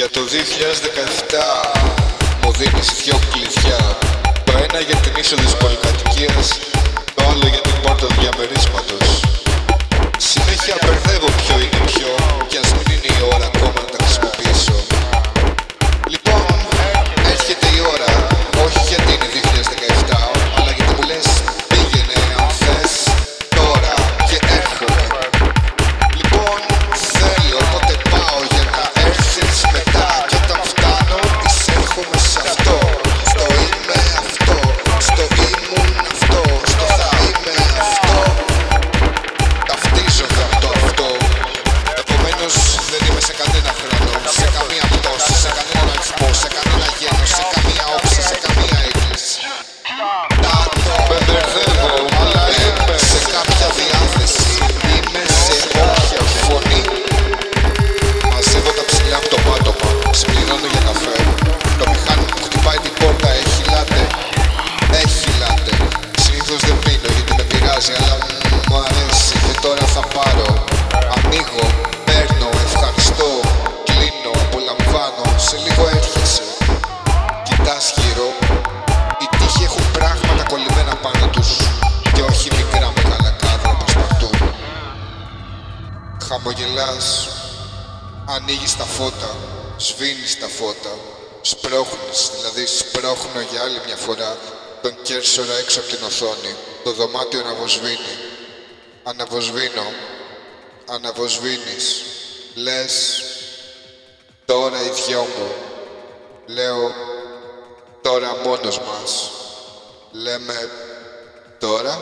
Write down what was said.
Για το 2017 μου δίνεις δυο κλειδιά. Το ένα για την είσοδο της πολυκατοικίας Το άλλο για την πόρτα διαμερίσματος. Χαμογελάς, ανοίγεις τα φώτα, σβήνεις τα φώτα, σπρώχνεις, δηλαδή σπρώχνω για άλλη μια φορά τον κέρσορα έξω από την οθόνη, το δωμάτιο να αναβοσβήνει. Αναβοσβήνω, αναβοσβήνεις, λες, τώρα οι δυο μου, λέω, τώρα μόνος μας, λέμε, τώρα,